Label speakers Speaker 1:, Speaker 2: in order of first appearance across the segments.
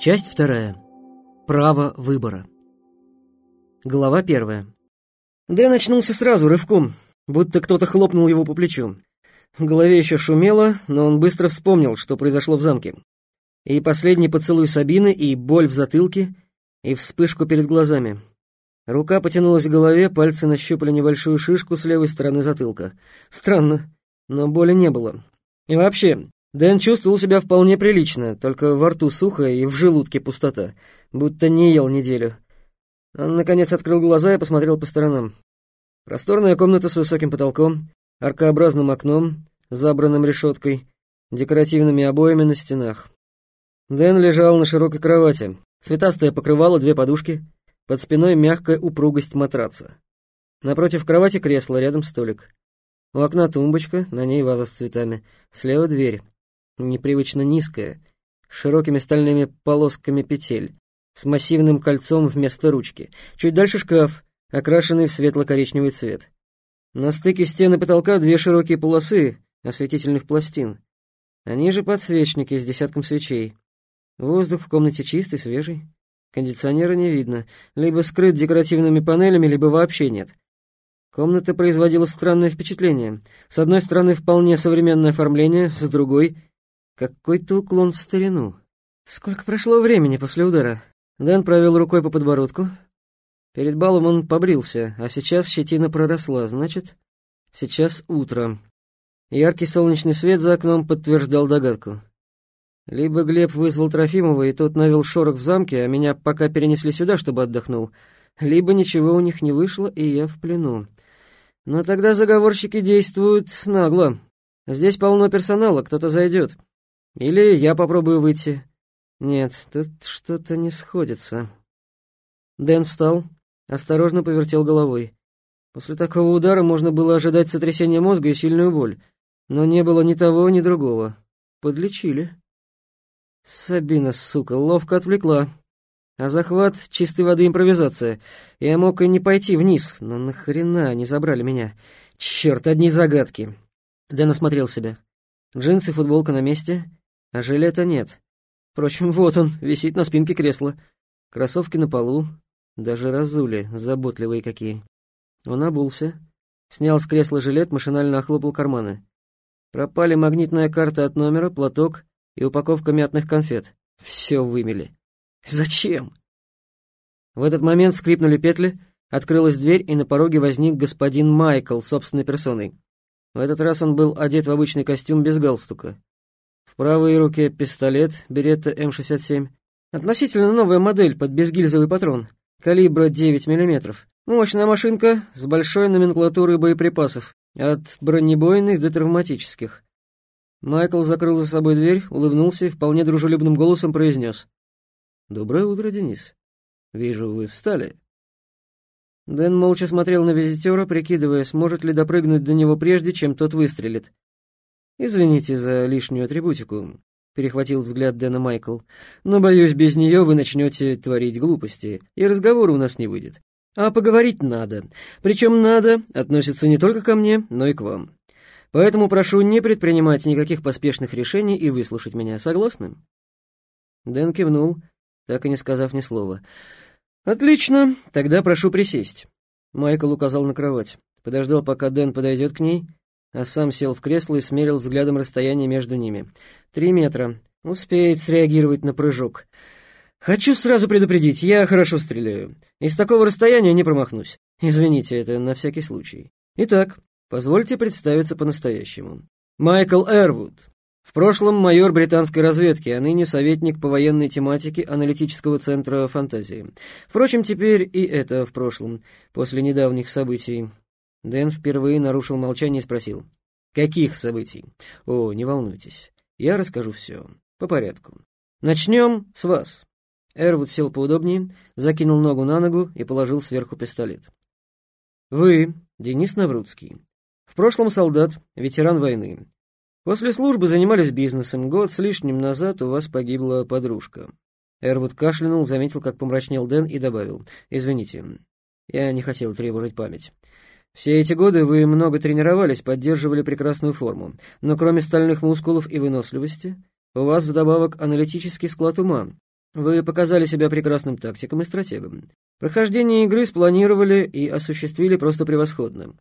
Speaker 1: Часть вторая. Право выбора. Глава первая. Дэн очнулся сразу, рывком, будто кто-то хлопнул его по плечу. В голове еще шумело, но он быстро вспомнил, что произошло в замке. И последний поцелуй Сабины, и боль в затылке, и вспышку перед глазами. Рука потянулась к голове, пальцы нащупали небольшую шишку с левой стороны затылка. Странно, но боли не было. И вообще, Дэн чувствовал себя вполне прилично, только во рту сухо и в желудке пустота, будто не ел неделю. Он, наконец, открыл глаза и посмотрел по сторонам. Просторная комната с высоким потолком, аркообразным окном, забранным решеткой, декоративными обоями на стенах. Дэн лежал на широкой кровати. Цветастое покрывало, две подушки. Под спиной мягкая упругость матраца. Напротив кровати кресло, рядом столик. У окна тумбочка, на ней ваза с цветами. Слева дверь. Непривычно низкая, с широкими стальными полосками петель, с массивным кольцом вместо ручки. Чуть дальше шкаф, окрашенный в светло-коричневый цвет. На стыке стены потолка две широкие полосы осветительных пластин. Они же подсвечники с десятком свечей. Воздух в комнате чистый, свежий. Кондиционера не видно. Либо скрыт декоративными панелями, либо вообще нет. Комната производила странное впечатление. С одной стороны, вполне современное оформление, с другой — какой-то уклон в старину. Сколько прошло времени после удара? Дэн провел рукой по подбородку. Перед балом он побрился, а сейчас щетина проросла, значит, сейчас утро. Яркий солнечный свет за окном подтверждал догадку. Либо Глеб вызвал Трофимова, и тот навел шорох в замке, а меня пока перенесли сюда, чтобы отдохнул, либо ничего у них не вышло, и я в плену. Но тогда заговорщики действуют нагло. Здесь полно персонала, кто-то зайдет. Или я попробую выйти. Нет, тут что-то не сходится. Дэн встал, осторожно повертел головой. После такого удара можно было ожидать сотрясения мозга и сильную боль, но не было ни того, ни другого. Подлечили. Сабина, сука, ловко отвлекла. А захват — чистой воды импровизация. Я мог и не пойти вниз, но нахрена они забрали меня? Черт, одни загадки. Дэн осмотрел себя. Джинсы, футболка на месте, а жилета нет. Впрочем, вот он, висит на спинке кресла. Кроссовки на полу, даже разули, заботливые какие. Он обулся, снял с кресла жилет, машинально охлопал карманы. Пропали магнитная карта от номера, платок и упаковка мятных конфет. Все вымели. Зачем? В этот момент скрипнули петли, открылась дверь, и на пороге возник господин Майкл собственной персоной. В этот раз он был одет в обычный костюм без галстука. Правой руке пистолет Беретта М67. Относительно новая модель под безгильзовый патрон, калибра 9 мм. Мощная машинка с большой номенклатурой боеприпасов, от бронебойных до травматических. Майкл закрыл за собой дверь, улыбнулся и вполне дружелюбным голосом произнес. «Доброе утро, Денис. Вижу, вы встали». Дэн молча смотрел на визитера, прикидывая, сможет ли допрыгнуть до него прежде, чем тот выстрелит. «Извините за лишнюю атрибутику», — перехватил взгляд Дэна Майкл, «но, боюсь, без нее вы начнете творить глупости, и разговора у нас не выйдет. А поговорить надо. Причем «надо» относится не только ко мне, но и к вам. Поэтому прошу не предпринимать никаких поспешных решений и выслушать меня. Согласны?» Дэн кивнул, так и не сказав ни слова. «Отлично, тогда прошу присесть». Майкл указал на кровать, подождал, пока Дэн подойдет к ней, а сам сел в кресло и смерил взглядом расстояние между ними. «Три метра. Успеет среагировать на прыжок. Хочу сразу предупредить, я хорошо стреляю. Из такого расстояния не промахнусь. Извините, это на всякий случай. Итак, позвольте представиться по-настоящему. Майкл Эрвуд, в прошлом майор британской разведки, а ныне советник по военной тематике аналитического центра фантазии. Впрочем, теперь и это в прошлом, после недавних событий. Дэн впервые нарушил молчание и спросил. «Каких событий?» «О, не волнуйтесь, я расскажу все. По порядку. Начнем с вас». Эрвуд сел поудобнее, закинул ногу на ногу и положил сверху пистолет. «Вы, Денис Наврудский, в прошлом солдат, ветеран войны, После службы занимались бизнесом. Год с лишним назад у вас погибла подружка». Эрвуд кашлянул, заметил, как помрачнел Дэн и добавил. «Извините, я не хотел тревожить память. Все эти годы вы много тренировались, поддерживали прекрасную форму. Но кроме стальных мускулов и выносливости, у вас вдобавок аналитический склад ума. Вы показали себя прекрасным тактиком и стратегом. Прохождение игры спланировали и осуществили просто превосходно.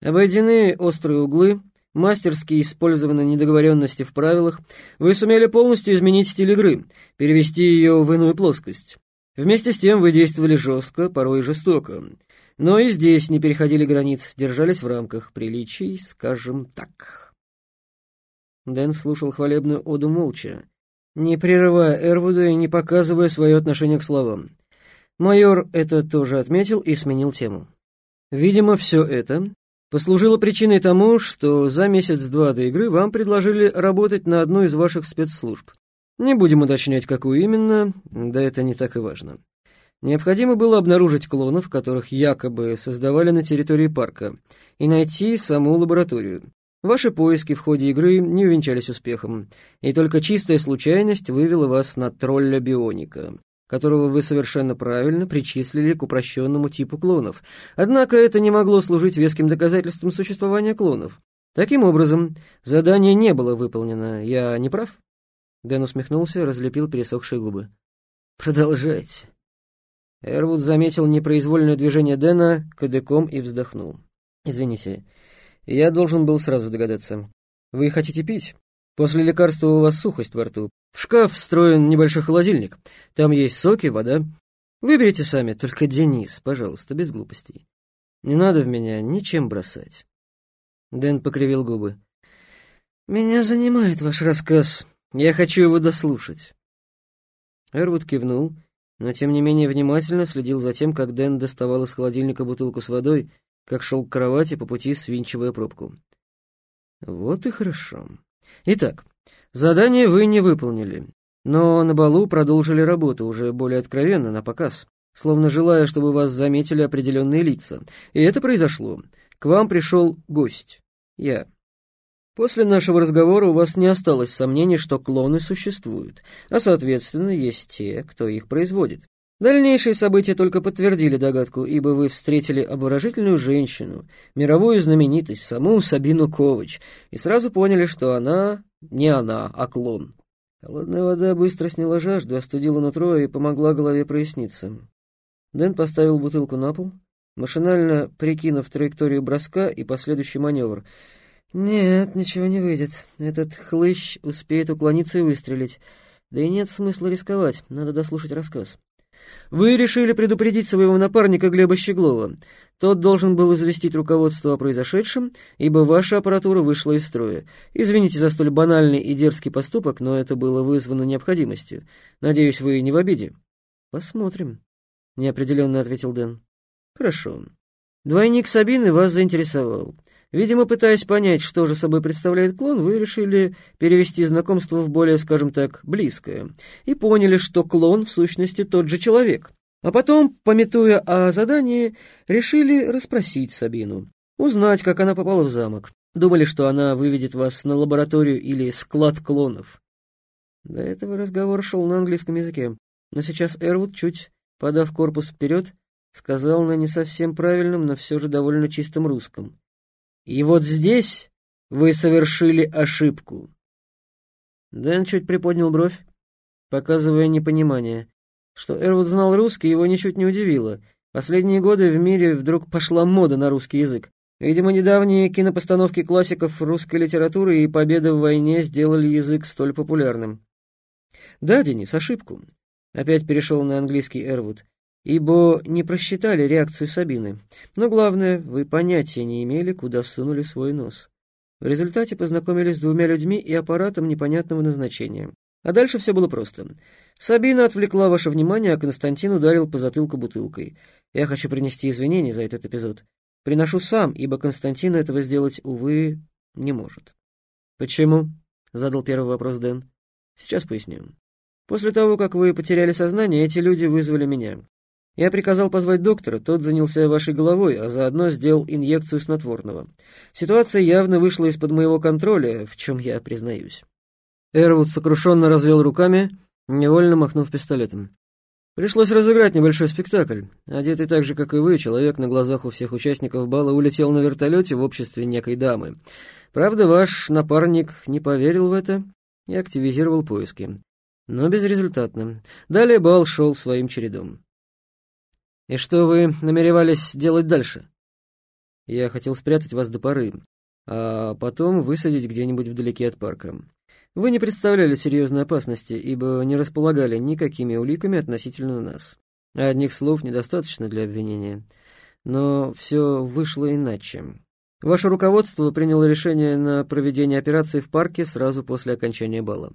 Speaker 1: Обойдены острые углы, мастерски использованы недоговоренности в правилах, вы сумели полностью изменить стиль игры, перевести ее в иную плоскость. Вместе с тем вы действовали жестко, порой жестоко. Но и здесь не переходили границ, держались в рамках приличий, скажем так. Дэн слушал хвалебную оду молча, не прерывая Эрвуда и не показывая свое отношение к словам. Майор это тоже отметил и сменил тему. Видимо, все это послужило причиной тому, что за месяц-два до игры вам предложили работать на одну из ваших спецслужб. Не будем уточнять, какую именно, да это не так и важно. Необходимо было обнаружить клонов, которых якобы создавали на территории парка, и найти саму лабораторию. Ваши поиски в ходе игры не увенчались успехом, и только чистая случайность вывела вас на тролля-бионика, которого вы совершенно правильно причислили к упрощенному типу клонов. Однако это не могло служить веским доказательством существования клонов. Таким образом, задание не было выполнено. Я не прав? Дэн усмехнулся, разлепил пересохшие губы. Продолжайте. Эрвуд заметил непроизвольное движение Дэна кадыком и вздохнул. «Извините, я должен был сразу догадаться. Вы хотите пить? После лекарства у вас сухость во рту. В шкаф встроен небольшой холодильник. Там есть соки, вода. Выберите сами, только Денис, пожалуйста, без глупостей. Не надо в меня ничем бросать». Дэн покривил губы. «Меня занимает ваш рассказ. Я хочу его дослушать». Эрвуд кивнул но тем не менее внимательно следил за тем, как Дэн доставал из холодильника бутылку с водой, как шел к кровати по пути, свинчивая пробку. Вот и хорошо. Итак, задание вы не выполнили, но на балу продолжили работу, уже более откровенно, на показ, словно желая, чтобы вас заметили определенные лица. И это произошло. К вам пришел гость. Я. После нашего разговора у вас не осталось сомнений, что клоны существуют, а, соответственно, есть те, кто их производит. Дальнейшие события только подтвердили догадку, ибо вы встретили обворожительную женщину, мировую знаменитость, саму Сабину Ковач, и сразу поняли, что она не она, а клон. Холодная вода быстро сняла жажду, остудила нутро и помогла голове проясниться. Дэн поставил бутылку на пол, машинально прикинув траекторию броска и последующий маневр — «Нет, ничего не выйдет. Этот хлыщ успеет уклониться и выстрелить. Да и нет смысла рисковать, надо дослушать рассказ. Вы решили предупредить своего напарника Глеба Щеглова. Тот должен был известить руководство о произошедшем, ибо ваша аппаратура вышла из строя. Извините за столь банальный и дерзкий поступок, но это было вызвано необходимостью. Надеюсь, вы не в обиде?» «Посмотрим», — неопределенно ответил Дэн. «Хорошо. Двойник Сабины вас заинтересовал». Видимо, пытаясь понять, что же собой представляет клон, вы решили перевести знакомство в более, скажем так, близкое, и поняли, что клон в сущности тот же человек. А потом, пометуя о задании, решили расспросить Сабину, узнать, как она попала в замок. Думали, что она выведет вас на лабораторию или склад клонов. До этого разговор шел на английском языке, но сейчас Эрвуд, чуть подав корпус вперед, сказал на не совсем правильном, но все же довольно чистом русском. И вот здесь вы совершили ошибку. Дэн чуть приподнял бровь, показывая непонимание. Что Эрвуд знал русский, его ничуть не удивило. Последние годы в мире вдруг пошла мода на русский язык. Видимо, недавние кинопостановки классиков русской литературы и победа в войне сделали язык столь популярным. «Да, Денис, ошибку». Опять перешел на английский Эрвуд ибо не просчитали реакцию Сабины. Но главное, вы понятия не имели, куда сунули свой нос. В результате познакомились с двумя людьми и аппаратом непонятного назначения. А дальше все было просто. Сабина отвлекла ваше внимание, а Константин ударил по затылку бутылкой. Я хочу принести извинения за этот эпизод. Приношу сам, ибо Константин этого сделать, увы, не может. «Почему?» — задал первый вопрос Дэн. «Сейчас поясню. После того, как вы потеряли сознание, эти люди вызвали меня. Я приказал позвать доктора, тот занялся вашей головой, а заодно сделал инъекцию снотворного. Ситуация явно вышла из-под моего контроля, в чем я признаюсь». Эрвуд сокрушенно развел руками, невольно махнув пистолетом. Пришлось разыграть небольшой спектакль. Одетый так же, как и вы, человек на глазах у всех участников бала улетел на вертолете в обществе некой дамы. Правда, ваш напарник не поверил в это и активизировал поиски. но безрезультатно. Далее бал шел своим чередом. «И что вы намеревались делать дальше?» «Я хотел спрятать вас до поры, а потом высадить где-нибудь вдалеке от парка. Вы не представляли серьезной опасности, ибо не располагали никакими уликами относительно нас. Одних слов недостаточно для обвинения. Но все вышло иначе. Ваше руководство приняло решение на проведение операции в парке сразу после окончания бала.